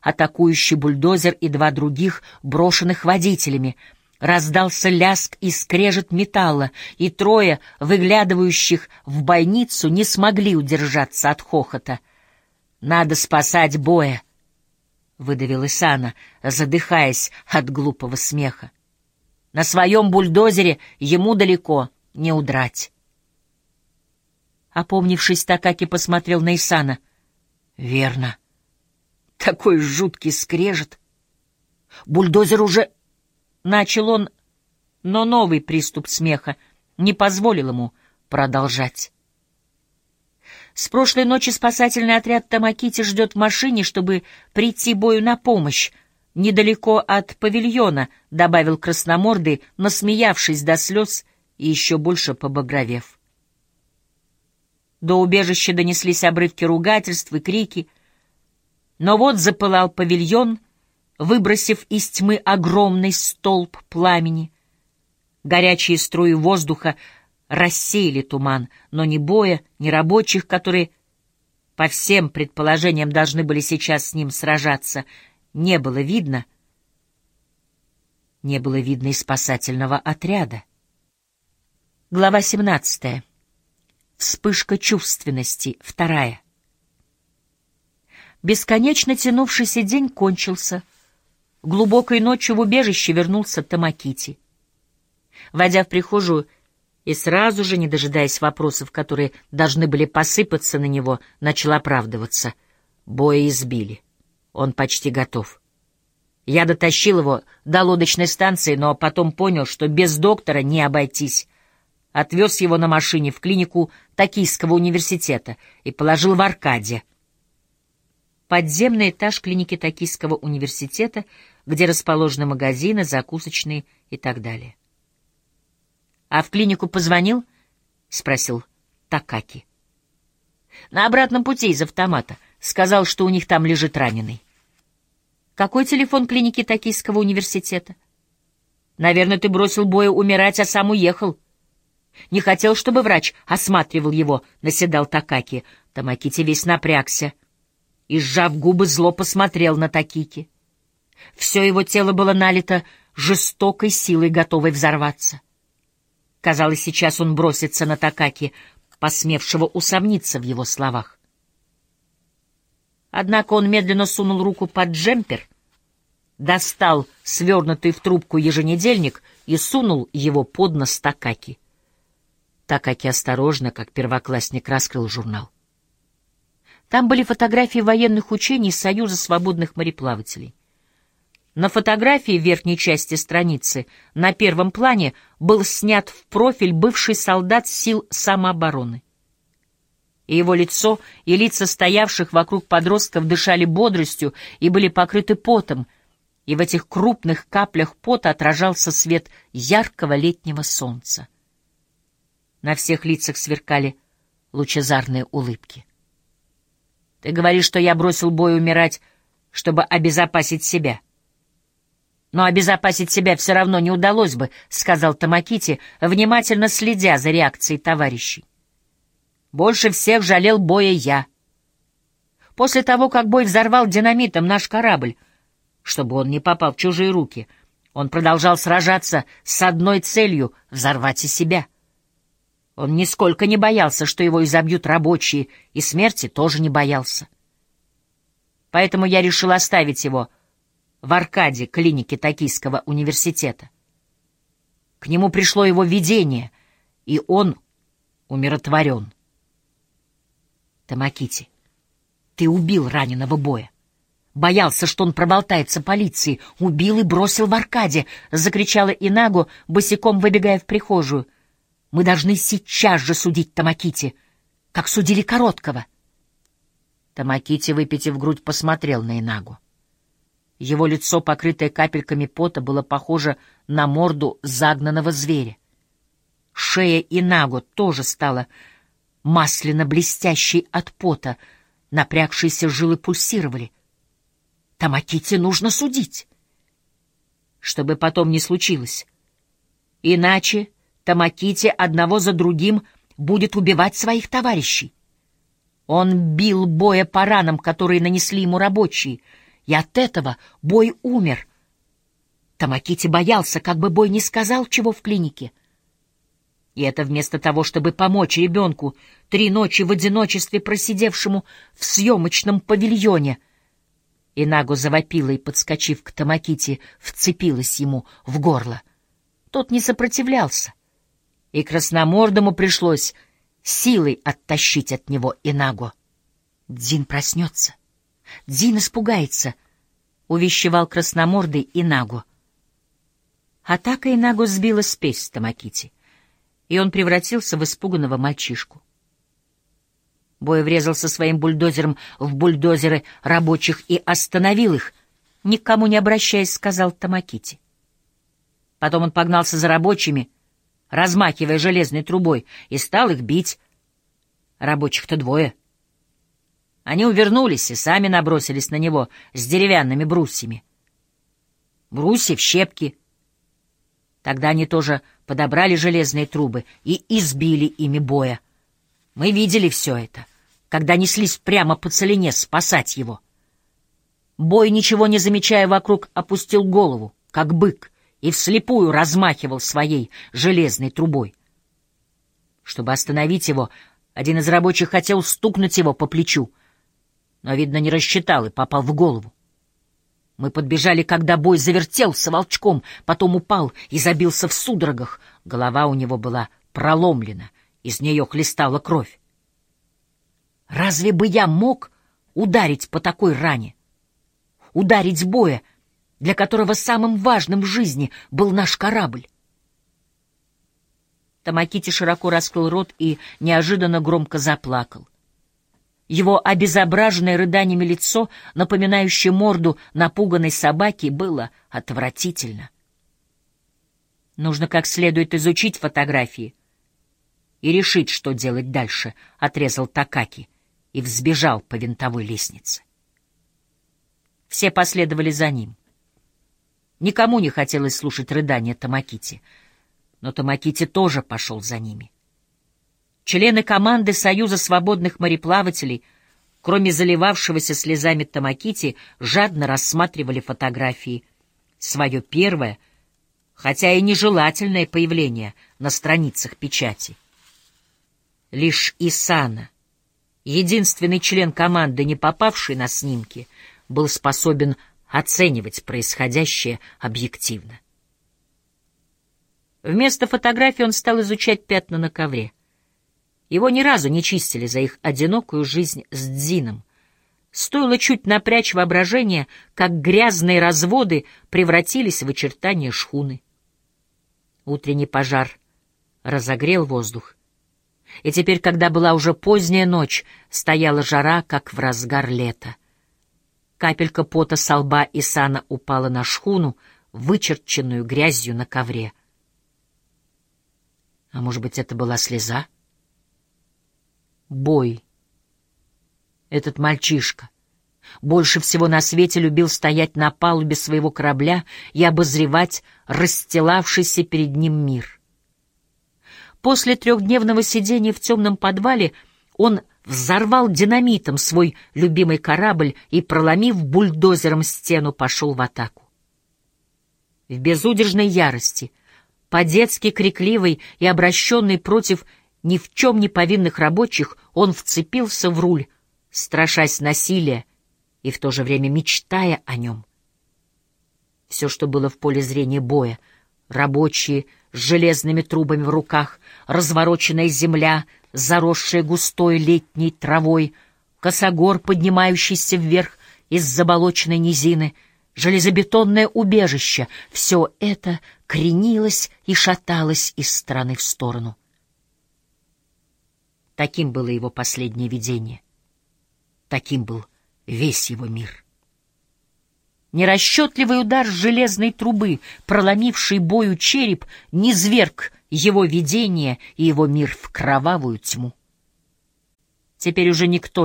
атакующий бульдозер и два других, брошенных водителями. Раздался ляск и скрежет металла, и трое, выглядывающих в бойницу, не смогли удержаться от хохота. «Надо спасать боя!» — выдавил Исана, задыхаясь от глупого смеха. «На своем бульдозере ему далеко не удрать». Опомнившись, Такаки посмотрел на Исана. «Верно. Такой жуткий скрежет. Бульдозер уже...» Начал он, но новый приступ смеха не позволил ему продолжать. С прошлой ночи спасательный отряд Тамакити ждет в машине, чтобы прийти бою на помощь, недалеко от павильона, — добавил красномордый, насмеявшись до слез и еще больше побагровев. До убежища донеслись обрывки ругательств и крики. Но вот запылал павильон, выбросив из тьмы огромный столб пламени. Горячие струи воздуха рассеяли туман, но ни боя, ни рабочих, которые, по всем предположениям, должны были сейчас с ним сражаться, не было видно. Не было видно и спасательного отряда. Глава семнадцатая. Вспышка чувственности. Вторая. Бесконечно тянувшийся день кончился. Глубокой ночью в убежище вернулся Тамакити. Войдя в прихожую и сразу же, не дожидаясь вопросов, которые должны были посыпаться на него, начал оправдываться. Боя избили. Он почти готов. Я дотащил его до лодочной станции, но потом понял, что без доктора не обойтись отвез его на машине в клинику Токийского университета и положил в Аркаде. Подземный этаж клиники Токийского университета, где расположены магазины, закусочные и так далее. «А в клинику позвонил?» — спросил Такаки. «На обратном пути из автомата. Сказал, что у них там лежит раненый». «Какой телефон клиники Токийского университета?» «Наверное, ты бросил боя умирать, а сам уехал». Не хотел, чтобы врач осматривал его, — наседал Такаки. Тамакити весь напрягся и, сжав губы, зло посмотрел на Такики. Все его тело было налито жестокой силой, готовой взорваться. Казалось, сейчас он бросится на Такаки, посмевшего усомниться в его словах. Однако он медленно сунул руку под джемпер, достал свернутый в трубку еженедельник и сунул его под нос Такаки так как и осторожно, как первоклассник, раскрыл журнал. Там были фотографии военных учений Союза свободных мореплавателей. На фотографии в верхней части страницы на первом плане был снят в профиль бывший солдат сил самообороны. И его лицо, и лица стоявших вокруг подростков дышали бодростью и были покрыты потом, и в этих крупных каплях пота отражался свет яркого летнего солнца. На всех лицах сверкали лучезарные улыбки. Ты говоришь, что я бросил бой умирать, чтобы обезопасить себя. Но обезопасить себя все равно не удалось бы, — сказал Тамакити, внимательно следя за реакцией товарищей. Больше всех жалел боя я. После того, как бой взорвал динамитом наш корабль, чтобы он не попал в чужие руки, он продолжал сражаться с одной целью — взорвать и себя. Он нисколько не боялся, что его изобьют рабочие, и смерти тоже не боялся. Поэтому я решил оставить его в Аркаде клиники Токийского университета. К нему пришло его видение, и он умиротворен. Тамакити, ты убил раненого боя. Боялся, что он проболтается полиции. Убил и бросил в Аркаде, — закричала Инагу, босиком выбегая в прихожую — мы должны сейчас же судить Тамакити, как судили Короткого. Тамакити, выпитив грудь, посмотрел на Инагу. Его лицо, покрытое капельками пота, было похоже на морду загнанного зверя. Шея Инагу тоже стала масляно-блестящей от пота, напрягшиеся жилы пульсировали. Тамакити нужно судить, чтобы потом не случилось. Иначе Тамакити одного за другим будет убивать своих товарищей. Он бил боя по ранам, которые нанесли ему рабочие, и от этого Бой умер. Тамакити боялся, как бы Бой не сказал, чего в клинике. И это вместо того, чтобы помочь ребенку, три ночи в одиночестве просидевшему в съемочном павильоне. Инагу завопила и, подскочив к Тамакити, вцепилась ему в горло. Тот не сопротивлялся, и красномордому пришлось силой оттащить от него Инагу. Дзин проснется. Дзин испугается, — увещевал красномордый Инагу. Атака Инагу сбила спесь с Тамакити, и он превратился в испуганного мальчишку. Бой врезался своим бульдозером в бульдозеры рабочих и остановил их, никому не обращаясь, сказал Тамакити. Потом он погнался за рабочими, размахивая железной трубой, и стал их бить. Рабочих-то двое — они увернулись и сами набросились на него с деревянными брусьями. Брусья в щепки. Тогда они тоже подобрали железные трубы и избили ими боя. Мы видели все это, когда неслись прямо по целине спасать его. Бой, ничего не замечая вокруг, опустил голову, как бык, и вслепую размахивал своей железной трубой. Чтобы остановить его, один из рабочих хотел стукнуть его по плечу — но, видно, не рассчитал и попал в голову. Мы подбежали, когда бой завертелся волчком, потом упал и забился в судорогах. Голова у него была проломлена, из нее хлестала кровь. Разве бы я мог ударить по такой ране? Ударить боя, для которого самым важным в жизни был наш корабль? Тамакити широко раскрыл рот и неожиданно громко заплакал. Его обезображенное рыданиями лицо, напоминающее морду напуганной собаки, было отвратительно. Нужно как следует изучить фотографии и решить, что делать дальше, — отрезал Такаки и взбежал по винтовой лестнице. Все последовали за ним. Никому не хотелось слушать рыдания Тамакити, но Тамакити тоже пошел за ними. Члены команды Союза свободных мореплавателей, кроме заливавшегося слезами Тамакити, жадно рассматривали фотографии. Свое первое, хотя и нежелательное появление на страницах печати. Лишь Исана, единственный член команды, не попавший на снимки, был способен оценивать происходящее объективно. Вместо фотографий он стал изучать пятна на ковре. Его ни разу не чистили за их одинокую жизнь с Дзином. Стоило чуть напрячь воображение, как грязные разводы превратились в очертания шхуны. Утренний пожар разогрел воздух. И теперь, когда была уже поздняя ночь, стояла жара, как в разгар лета. Капелька пота со лба Исана упала на шхуну, вычерченную грязью на ковре. А может быть, это была слеза? Бой. Этот мальчишка больше всего на свете любил стоять на палубе своего корабля и обозревать расстилавшийся перед ним мир. После трехдневного сидения в темном подвале он взорвал динамитом свой любимый корабль и, проломив бульдозером стену, пошел в атаку. В безудержной ярости, по-детски крикливый и обращенный против ни в чем не повинных рабочих, он вцепился в руль, страшась насилия и в то же время мечтая о нем. Все, что было в поле зрения боя, рабочие с железными трубами в руках, развороченная земля, заросшая густой летней травой, косогор, поднимающийся вверх из заболоченной низины, железобетонное убежище — все это кренилось и шаталось из стороны в сторону. Таким было его последнее видение. Таким был весь его мир. Нерасчетливый удар железной трубы, проломивший бою череп, низверг его видение и его мир в кровавую тьму. Теперь уже никто